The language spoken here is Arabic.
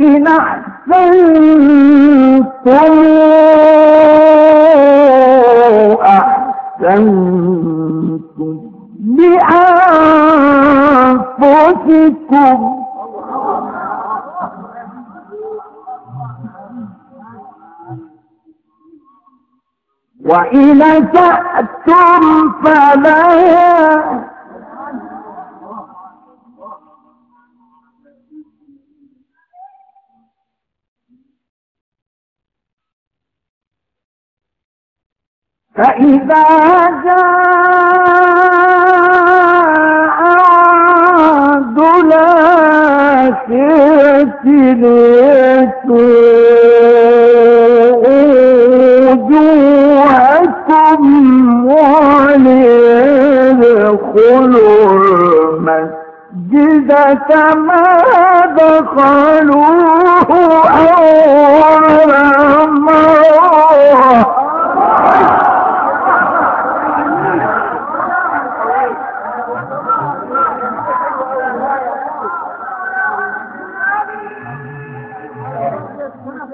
إن أحسنتم أحسنتم لأنفسكم وإن تأتم فلا فإذا جاء عبد الآخرة وجوهكم وليدخلوا المسجد كما دخلوه